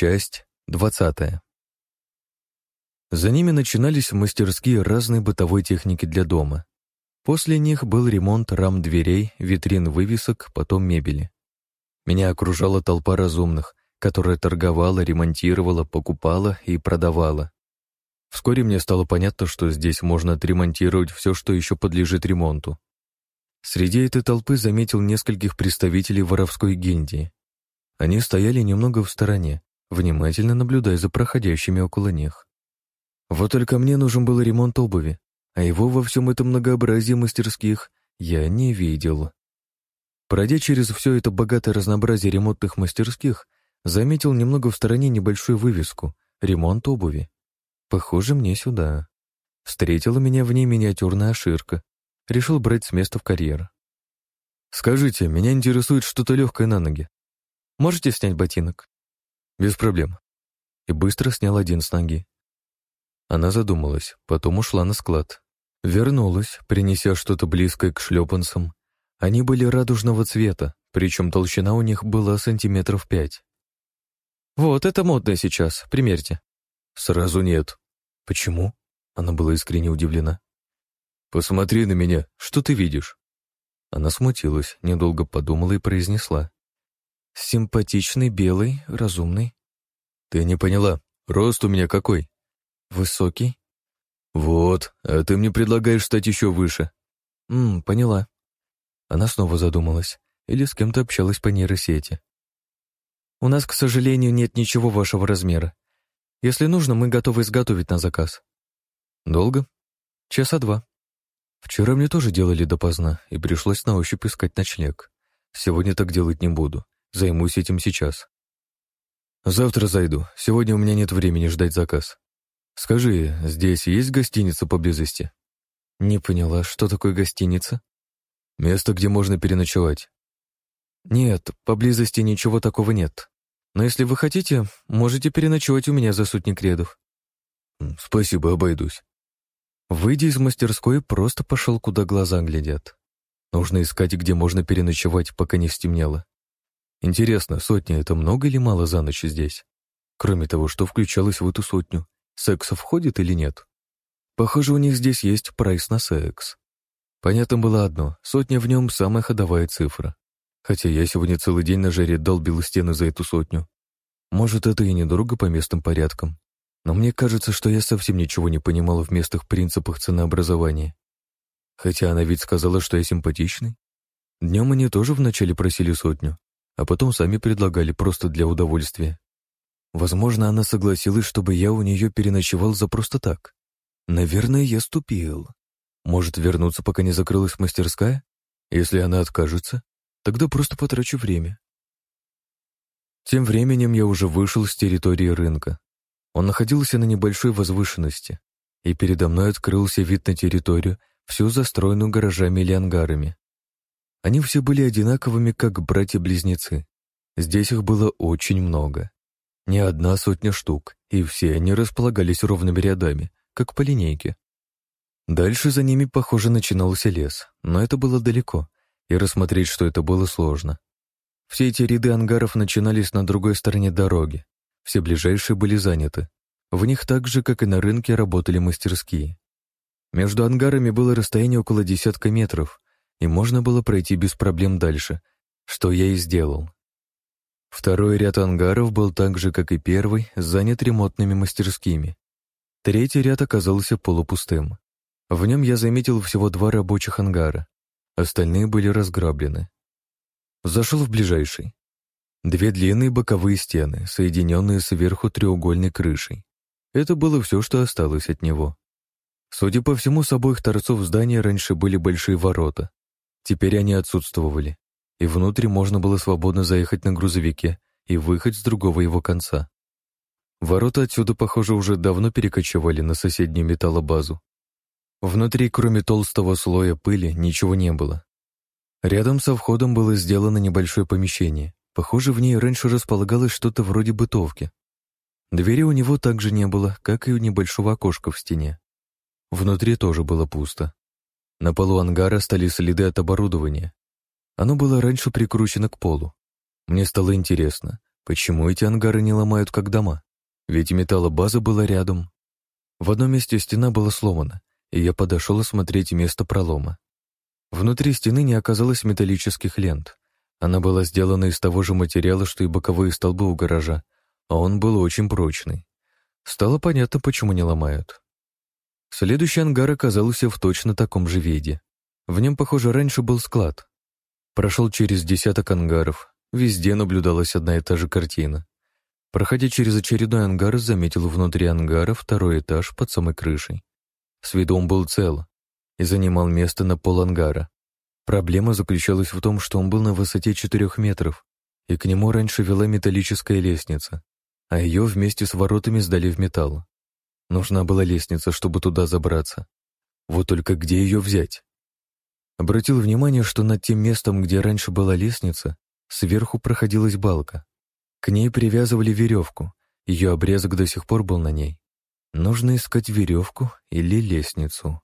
Часть двадцатая. За ними начинались мастерские разной бытовой техники для дома. После них был ремонт рам дверей, витрин вывесок, потом мебели. Меня окружала толпа разумных, которая торговала, ремонтировала, покупала и продавала. Вскоре мне стало понятно, что здесь можно отремонтировать все, что еще подлежит ремонту. Среди этой толпы заметил нескольких представителей воровской гильдии. Они стояли немного в стороне, внимательно наблюдая за проходящими около них. Вот только мне нужен был ремонт обуви, а его во всем этом многообразии мастерских я не видел. Пройдя через все это богатое разнообразие ремонтных мастерских, заметил немного в стороне небольшую вывеску «Ремонт обуви». Похоже, мне сюда. Встретила меня в ней миниатюрная оширка. Решил брать с места в карьер. «Скажите, меня интересует что-то легкое на ноги. Можете снять ботинок?» «Без проблем». И быстро снял один с ноги. Она задумалась, потом ушла на склад. Вернулась, принеся что-то близкое к шлепанцам. Они были радужного цвета, причем толщина у них была сантиметров пять. «Вот, это модно сейчас, примерьте». «Сразу нет». «Почему?» Она была искренне удивлена. «Посмотри на меня, что ты видишь?» Она смутилась, недолго подумала и произнесла. Симпатичный, белый, разумный. Ты не поняла, рост у меня какой? Высокий. Вот, а ты мне предлагаешь стать еще выше. Мм, поняла. Она снова задумалась или с кем-то общалась по нейросети. У нас, к сожалению, нет ничего вашего размера. Если нужно, мы готовы изготовить на заказ. Долго? Часа два. Вчера мне тоже делали допоздна, и пришлось на ощупь искать ночлег. Сегодня так делать не буду. Займусь этим сейчас. Завтра зайду. Сегодня у меня нет времени ждать заказ. Скажи, здесь есть гостиница поблизости? Не поняла, что такое гостиница? Место, где можно переночевать. Нет, поблизости ничего такого нет. Но если вы хотите, можете переночевать у меня за сотни кредов. Спасибо, обойдусь. Выйдя из мастерской, просто пошел, куда глаза глядят. Нужно искать, где можно переночевать, пока не стемнело. Интересно, сотня — это много или мало за ночь здесь? Кроме того, что включалось в эту сотню, секс входит или нет? Похоже, у них здесь есть прайс на секс. Понятно было одно, сотня в нем самая ходовая цифра. Хотя я сегодня целый день на жаре долбил стены за эту сотню. Может, это и недорого по местным порядкам. Но мне кажется, что я совсем ничего не понимала в местных принципах ценообразования. Хотя она ведь сказала, что я симпатичный. Днем они тоже вначале просили сотню, а потом сами предлагали просто для удовольствия. Возможно, она согласилась, чтобы я у нее переночевал за просто так. Наверное, я ступил. Может, вернуться, пока не закрылась мастерская? Если она откажется, тогда просто потрачу время. Тем временем я уже вышел с территории рынка. Он находился на небольшой возвышенности, и передо мной открылся вид на территорию, всю застроенную гаражами или ангарами. Они все были одинаковыми, как братья-близнецы. Здесь их было очень много. Не одна сотня штук, и все они располагались ровными рядами, как по линейке. Дальше за ними, похоже, начинался лес, но это было далеко, и рассмотреть, что это было, сложно. Все эти ряды ангаров начинались на другой стороне дороги. Все ближайшие были заняты. В них так же, как и на рынке, работали мастерские. Между ангарами было расстояние около десятка метров, и можно было пройти без проблем дальше, что я и сделал. Второй ряд ангаров был так же, как и первый, занят ремонтными мастерскими. Третий ряд оказался полупустым. В нем я заметил всего два рабочих ангара. Остальные были разграблены. Зашел в ближайший. Две длинные боковые стены, соединенные сверху треугольной крышей. Это было все, что осталось от него. Судя по всему, с обоих торцов здания раньше были большие ворота. Теперь они отсутствовали, и внутрь можно было свободно заехать на грузовике и выехать с другого его конца. Ворота отсюда, похоже, уже давно перекочевали на соседнюю металлобазу. Внутри, кроме толстого слоя пыли, ничего не было. Рядом со входом было сделано небольшое помещение. Похоже, в ней раньше располагалось что-то вроде бытовки. Двери у него также не было, как и у небольшого окошка в стене. Внутри тоже было пусто. На полу ангара стали следы от оборудования. Оно было раньше прикручено к полу. Мне стало интересно, Почему эти ангары не ломают как дома? Ведь металлобаза была рядом. В одном месте стена была сломана, и я подошел осмотреть место пролома. Внутри стены не оказалось металлических лент. Она была сделана из того же материала, что и боковые столбы у гаража, а он был очень прочный. Стало понятно, почему не ломают. Следующий ангар оказался в точно таком же виде. В нем, похоже, раньше был склад. Прошел через десяток ангаров. Везде наблюдалась одна и та же картина. Проходя через очередной ангар, заметил внутри ангара второй этаж под самой крышей. С виду он был цел и занимал место на пол ангара. Проблема заключалась в том, что он был на высоте 4 метров, и к нему раньше вела металлическая лестница, а ее вместе с воротами сдали в металл. Нужна была лестница, чтобы туда забраться. Вот только где ее взять? Обратил внимание, что над тем местом, где раньше была лестница, сверху проходилась балка. К ней привязывали веревку, ее обрезок до сих пор был на ней. Нужно искать веревку или лестницу.